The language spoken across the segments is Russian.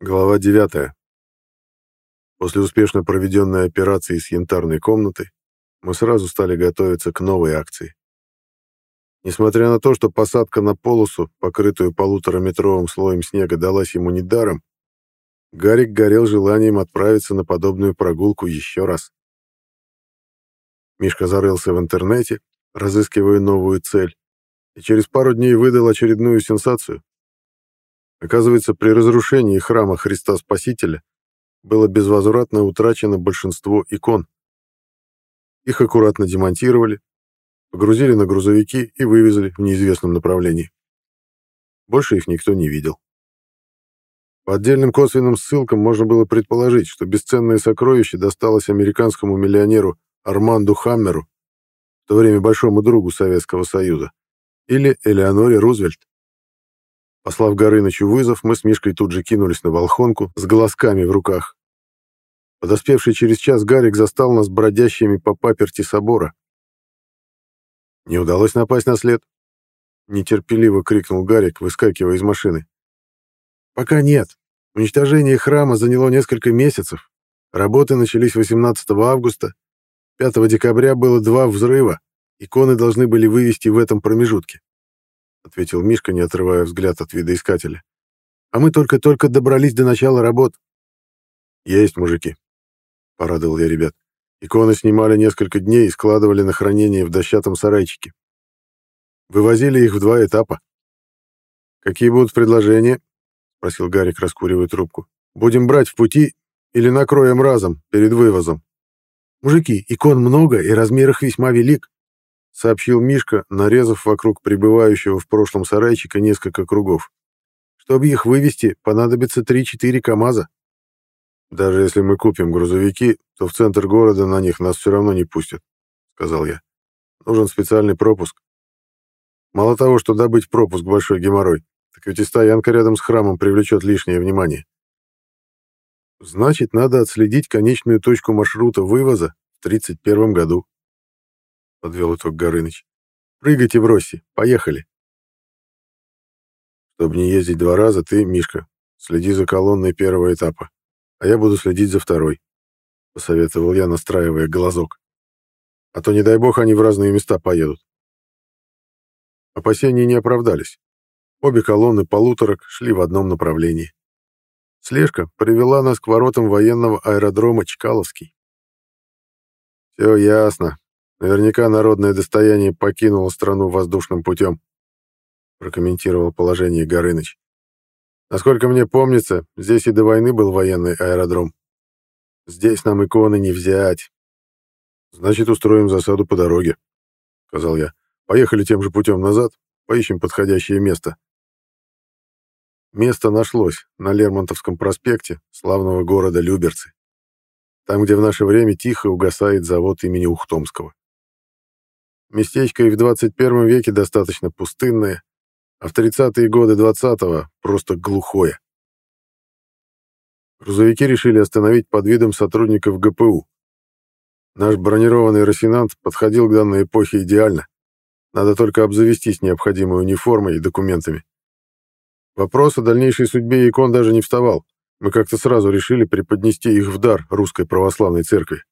Глава 9. После успешно проведенной операции с янтарной комнатой мы сразу стали готовиться к новой акции. Несмотря на то, что посадка на полосу, покрытую полутораметровым слоем снега, далась ему недаром, Гарик горел желанием отправиться на подобную прогулку еще раз. Мишка зарылся в интернете, разыскивая новую цель, и через пару дней выдал очередную сенсацию. Оказывается, при разрушении храма Христа Спасителя было безвозвратно утрачено большинство икон. Их аккуратно демонтировали, погрузили на грузовики и вывезли в неизвестном направлении. Больше их никто не видел. По отдельным косвенным ссылкам можно было предположить, что бесценное сокровище досталось американскому миллионеру Арманду Хаммеру, в то время большому другу Советского Союза, или Элеоноре Рузвельт. Послав Горынычу вызов, мы с Мишкой тут же кинулись на Волхонку с глазками в руках. Подоспевший через час Гарик застал нас бродящими по паперти собора. «Не удалось напасть на след?» — нетерпеливо крикнул Гарик, выскакивая из машины. «Пока нет. Уничтожение храма заняло несколько месяцев. Работы начались 18 августа. 5 декабря было два взрыва. Иконы должны были вывести в этом промежутке. — ответил Мишка, не отрывая взгляд от видоискателя. «А мы только-только добрались до начала работ». «Есть, мужики», — порадовал я ребят. Иконы снимали несколько дней и складывали на хранение в дощатом сарайчике. Вывозили их в два этапа. «Какие будут предложения?» — спросил Гарик, раскуривая трубку. «Будем брать в пути или накроем разом, перед вывозом?» «Мужики, икон много, и размер их весьма велик сообщил Мишка, нарезав вокруг пребывающего в прошлом сарайчика несколько кругов. Чтобы их вывести, понадобится 3-4 КАМАЗа. Даже если мы купим грузовики, то в центр города на них нас все равно не пустят, сказал я. Нужен специальный пропуск. Мало того, что добыть пропуск большой геморрой, так ведь и стоянка рядом с храмом привлечет лишнее внимание. Значит, надо отследить конечную точку маршрута вывоза в 31 году подвел итог Горыныч. «Прыгайте в Росси, поехали!» «Чтобы не ездить два раза, ты, Мишка, следи за колонной первого этапа, а я буду следить за второй», — посоветовал я, настраивая глазок. «А то, не дай бог, они в разные места поедут». Опасения не оправдались. Обе колонны полуторок шли в одном направлении. Слежка привела нас к воротам военного аэродрома Чкаловский. «Все ясно», Наверняка народное достояние покинуло страну воздушным путем, прокомментировал положение Горыныч. Насколько мне помнится, здесь и до войны был военный аэродром. Здесь нам иконы не взять. Значит, устроим засаду по дороге, сказал я. Поехали тем же путем назад, поищем подходящее место. Место нашлось на Лермонтовском проспекте славного города Люберцы. Там, где в наше время тихо угасает завод имени Ухтомского. Местечко и в 21 веке достаточно пустынное, а в 30-е годы 20-го просто глухое. Грузовики решили остановить под видом сотрудников ГПУ. Наш бронированный Росинант подходил к данной эпохе идеально. Надо только обзавестись необходимой униформой и документами. Вопрос о дальнейшей судьбе икон даже не вставал. Мы как-то сразу решили преподнести их в дар Русской Православной Церкви.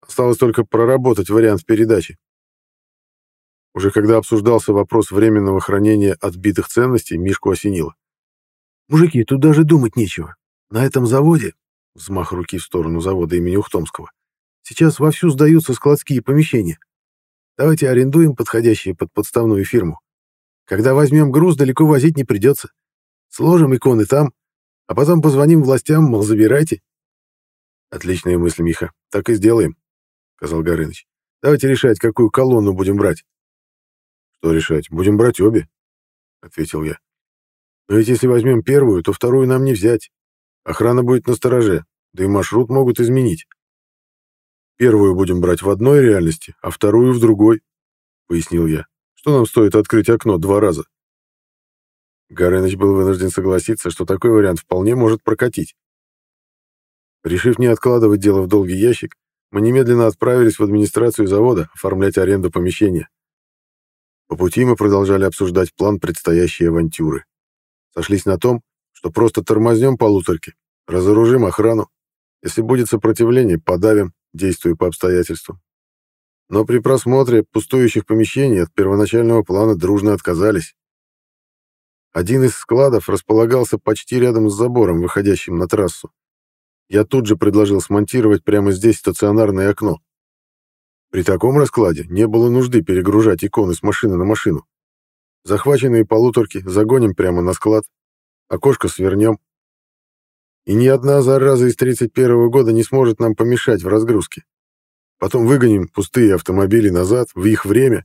Осталось только проработать вариант передачи. Уже когда обсуждался вопрос временного хранения отбитых ценностей, Мишку осенило. «Мужики, тут даже думать нечего. На этом заводе...» Взмах руки в сторону завода имени Ухтомского. «Сейчас вовсю сдаются складские помещения. Давайте арендуем подходящие под подставную фирму. Когда возьмем груз, далеко возить не придется. Сложим иконы там, а потом позвоним властям, мол, забирайте». «Отличная мысль, Миха. Так и сделаем», — сказал Горыныч. «Давайте решать, какую колонну будем брать. «Что решать? Будем брать обе», — ответил я. «Но ведь если возьмем первую, то вторую нам не взять. Охрана будет на стороже, да и маршрут могут изменить. Первую будем брать в одной реальности, а вторую в другой», — пояснил я. «Что нам стоит открыть окно два раза?» Горыныч был вынужден согласиться, что такой вариант вполне может прокатить. Решив не откладывать дело в долгий ящик, мы немедленно отправились в администрацию завода оформлять аренду помещения. По пути мы продолжали обсуждать план предстоящей авантюры. Сошлись на том, что просто тормознем полуторки, разоружим охрану. Если будет сопротивление, подавим, действуя по обстоятельствам. Но при просмотре пустующих помещений от первоначального плана дружно отказались. Один из складов располагался почти рядом с забором, выходящим на трассу. Я тут же предложил смонтировать прямо здесь стационарное окно. При таком раскладе не было нужды перегружать иконы с машины на машину. Захваченные полуторки загоним прямо на склад, окошко свернем. И ни одна зараза из 31 -го года не сможет нам помешать в разгрузке. Потом выгоним пустые автомобили назад, в их время,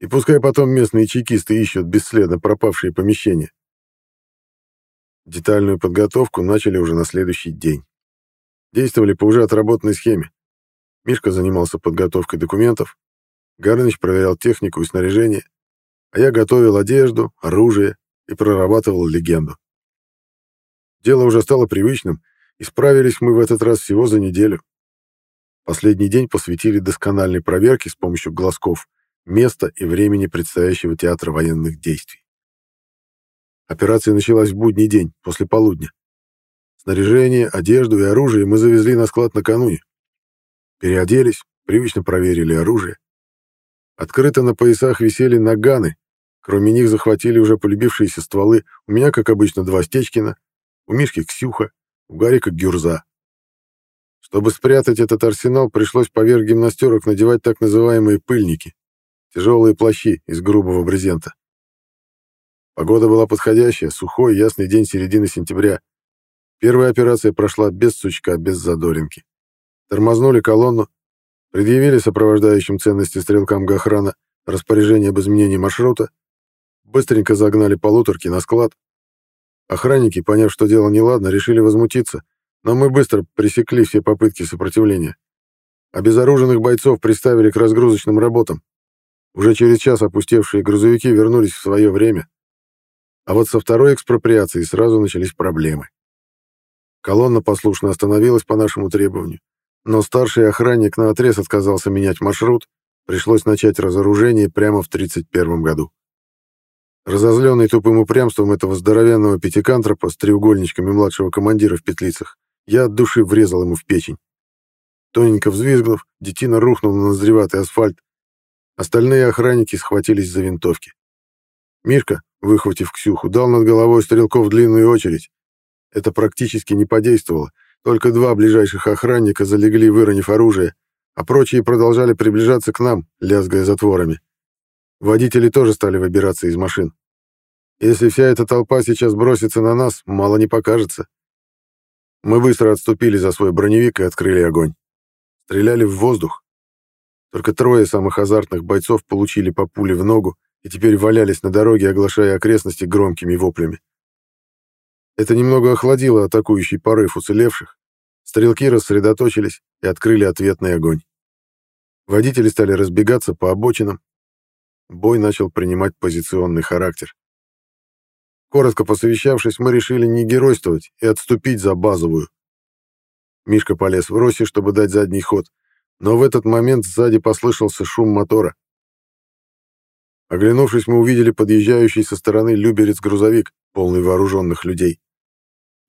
и пускай потом местные чекисты ищут бесследно пропавшие помещения. Детальную подготовку начали уже на следующий день. Действовали по уже отработанной схеме. Мишка занимался подготовкой документов, Гарныч проверял технику и снаряжение, а я готовил одежду, оружие и прорабатывал легенду. Дело уже стало привычным, и справились мы в этот раз всего за неделю. Последний день посвятили доскональной проверке с помощью глазков места и времени предстоящего театра военных действий. Операция началась в будний день, после полудня. Снаряжение, одежду и оружие мы завезли на склад накануне. Переоделись, привычно проверили оружие. Открыто на поясах висели наганы, кроме них захватили уже полюбившиеся стволы, у меня, как обычно, два Стечкина, у Мишки Ксюха, у Гарика Гюрза. Чтобы спрятать этот арсенал, пришлось поверх гимнастерок надевать так называемые пыльники, тяжелые плащи из грубого брезента. Погода была подходящая, сухой, ясный день середины сентября. Первая операция прошла без сучка, без задоринки. Тормознули колонну, предъявили сопровождающим ценности стрелкам Гохрана распоряжение об изменении маршрута, быстренько загнали полуторки на склад. Охранники, поняв, что дело неладно, решили возмутиться, но мы быстро пресекли все попытки сопротивления. Обезоруженных бойцов приставили к разгрузочным работам. Уже через час опустевшие грузовики вернулись в свое время. А вот со второй экспроприацией сразу начались проблемы. Колонна послушно остановилась по нашему требованию, но старший охранник наотрез отказался менять маршрут, пришлось начать разоружение прямо в 31 году. Разозленный тупым упрямством этого здоровенного пятикантропа с треугольничками младшего командира в петлицах, я от души врезал ему в печень. Тоненько взвизгнув, детина рухнул на назреватый асфальт. Остальные охранники схватились за винтовки. Мишка, выхватив Ксюху, дал над головой стрелков длинную очередь. Это практически не подействовало, только два ближайших охранника залегли, выронив оружие, а прочие продолжали приближаться к нам, лязгая затворами. Водители тоже стали выбираться из машин. Если вся эта толпа сейчас бросится на нас, мало не покажется. Мы быстро отступили за свой броневик и открыли огонь. Стреляли в воздух. Только трое самых азартных бойцов получили по пуле в ногу и теперь валялись на дороге, оглашая окрестности громкими воплями. Это немного охладило атакующий порыв уцелевших. Стрелки рассредоточились и открыли ответный огонь. Водители стали разбегаться по обочинам. Бой начал принимать позиционный характер. Коротко посовещавшись, мы решили не геройствовать и отступить за базовую. Мишка полез в росе, чтобы дать задний ход, но в этот момент сзади послышался шум мотора. Оглянувшись, мы увидели подъезжающий со стороны Люберец-грузовик, полный вооруженных людей.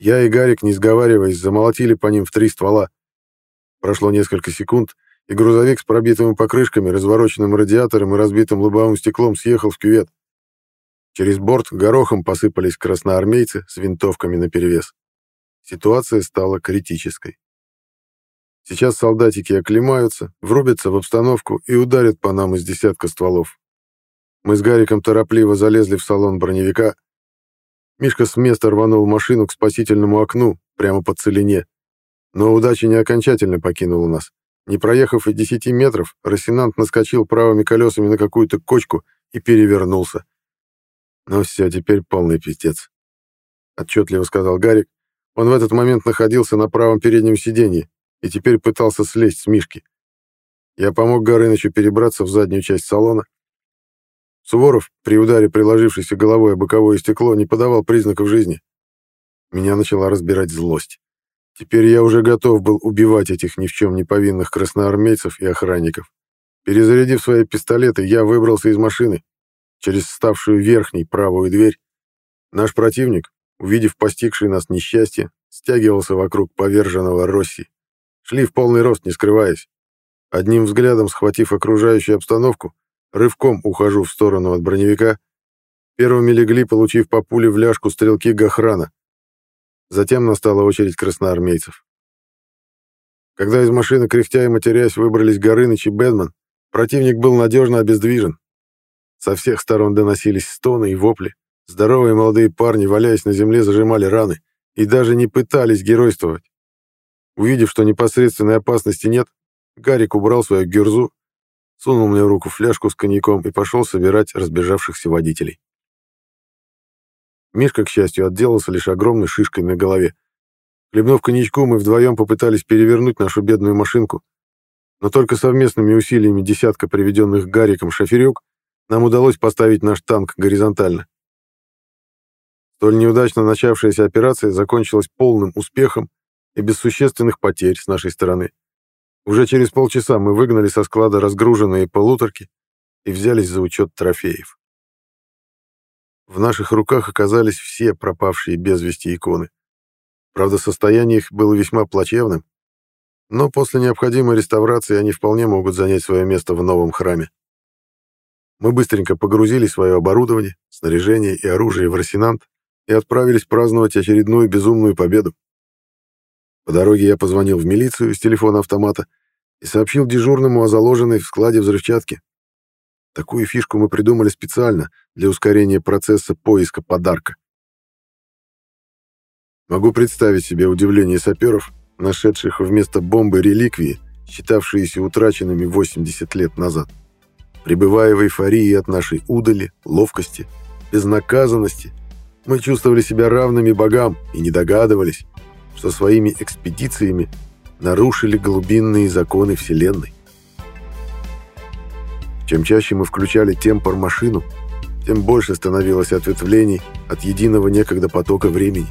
Я и Гарик, не сговариваясь, замолотили по ним в три ствола. Прошло несколько секунд, и грузовик с пробитыми покрышками, развороченным радиатором и разбитым лобовым стеклом съехал в кювет. Через борт горохом посыпались красноармейцы с винтовками наперевес. Ситуация стала критической. Сейчас солдатики оклемаются, врубятся в обстановку и ударят по нам из десятка стволов. Мы с Гариком торопливо залезли в салон броневика, Мишка с места рванул машину к спасительному окну, прямо по целине. Но удача не окончательно покинула нас. Не проехав и десяти метров, Росинант наскочил правыми колесами на какую-то кочку и перевернулся. «Ну все, теперь полный пиздец», — отчетливо сказал Гарик. Он в этот момент находился на правом переднем сиденье и теперь пытался слезть с Мишки. Я помог Горынычу перебраться в заднюю часть салона, Суворов, при ударе приложившейся головой о боковое стекло, не подавал признаков жизни. Меня начала разбирать злость. Теперь я уже готов был убивать этих ни в чем не повинных красноармейцев и охранников. Перезарядив свои пистолеты, я выбрался из машины через ставшую верхней правую дверь. Наш противник, увидев постигшее нас несчастье, стягивался вокруг поверженного Росси. Шли в полный рост, не скрываясь. Одним взглядом схватив окружающую обстановку, рывком ухожу в сторону от броневика. Первыми легли, получив по пуле в ляжку стрелки Гахрана. Затем настала очередь красноармейцев. Когда из машины, кряхтя и матерясь, выбрались Горыныч и Бэдман, противник был надежно обездвижен. Со всех сторон доносились стоны и вопли. Здоровые молодые парни, валяясь на земле, зажимали раны и даже не пытались геройствовать. Увидев, что непосредственной опасности нет, Гарик убрал свою гюрзу, сунул мне в руку фляжку с коньяком и пошел собирать разбежавшихся водителей. Мишка, к счастью, отделался лишь огромной шишкой на голове. Хлебнув коньячку, мы вдвоем попытались перевернуть нашу бедную машинку, но только совместными усилиями десятка приведенных Гариком шоферюк нам удалось поставить наш танк горизонтально. Столь неудачно начавшаяся операция закончилась полным успехом и без существенных потерь с нашей стороны. Уже через полчаса мы выгнали со склада разгруженные полуторки и взялись за учет трофеев. В наших руках оказались все пропавшие без вести иконы. Правда, состояние их было весьма плачевным, но после необходимой реставрации они вполне могут занять свое место в новом храме. Мы быстренько погрузили свое оборудование, снаряжение и оружие в Росинант и отправились праздновать очередную безумную победу. По дороге я позвонил в милицию с телефона автомата и сообщил дежурному о заложенной в складе взрывчатке. Такую фишку мы придумали специально для ускорения процесса поиска подарка. Могу представить себе удивление саперов, нашедших вместо бомбы реликвии, считавшиеся утраченными 80 лет назад. Пребывая в эйфории от нашей удали, ловкости, безнаказанности, мы чувствовали себя равными богам и не догадывались, что своими экспедициями нарушили глубинные законы Вселенной. Чем чаще мы включали темпор-машину, тем больше становилось ответвлений от единого некогда потока времени.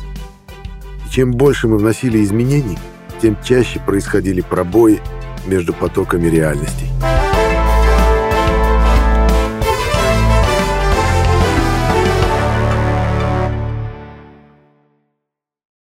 И чем больше мы вносили изменений, тем чаще происходили пробои между потоками реальностей.